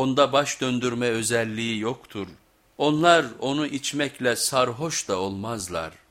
Onda baş döndürme özelliği yoktur. Onlar onu içmekle sarhoş da olmazlar.''